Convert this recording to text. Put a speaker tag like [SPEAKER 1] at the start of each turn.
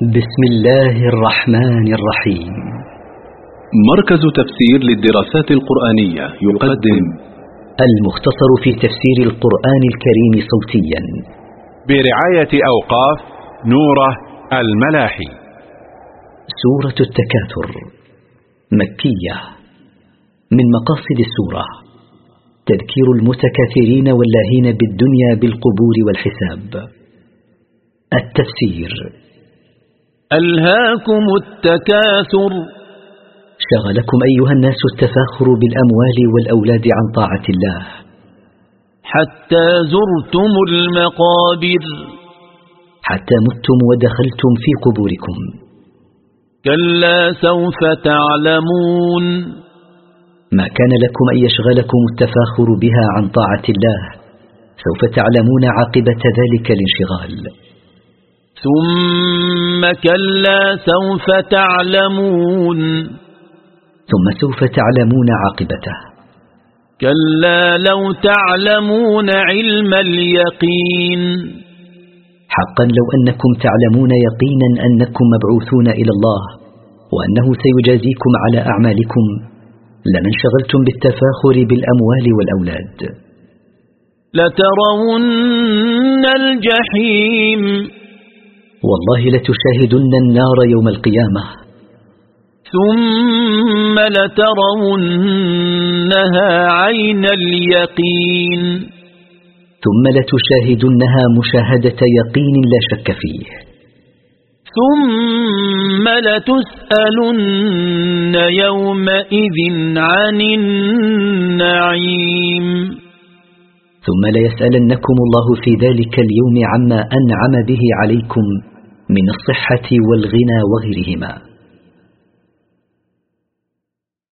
[SPEAKER 1] بسم الله الرحمن الرحيم.
[SPEAKER 2] مركز تفسير للدراسات القرآنية يقدم
[SPEAKER 1] المختصر في تفسير القرآن الكريم صوتيا.
[SPEAKER 3] برعاية أوقاف نورة الملاحي.
[SPEAKER 1] سورة التكاثر. مكية. من مقاصد السورة تذكير المتكاثرين واللاهين بالدنيا بالقبور والحساب. التفسير
[SPEAKER 4] ألهاكم التكاثر.
[SPEAKER 1] شغلكم أيها الناس التفاخر بالأموال والأولاد عن طاعة الله.
[SPEAKER 4] حتى زرتم المقابر.
[SPEAKER 1] حتى متم ودخلتم في قبوركم.
[SPEAKER 4] كلا سوف تعلمون.
[SPEAKER 1] ما كان لكم أن يشغلكم التفاخر بها عن طاعة الله سوف تعلمون عاقبة ذلك الانشغال.
[SPEAKER 4] ثم كلا سوف تعلمون.
[SPEAKER 1] ثم سوف تعلمون عاقبته.
[SPEAKER 4] كلا لو تعلمون علم اليقين.
[SPEAKER 1] حقا لو أنكم تعلمون يقينا أنكم مبعوثون إلى الله وأنه سيجازيكم على أعمالكم لما انشغلتم بالتفاخر بالأموال والأولاد.
[SPEAKER 4] لترون الجحيم.
[SPEAKER 1] والله لتشاهدن النار يوم القيامة.
[SPEAKER 4] ثم لترونها عين اليقين.
[SPEAKER 1] ثم لتشاهدنها مشاهدة يقين لا شك فيه.
[SPEAKER 4] ثم لتسألن يومئذ عن النعيم.
[SPEAKER 1] ثم ليسألنكم الله في ذلك اليوم عما أنعم به عليكم من الصحة والغنى وغيرهما.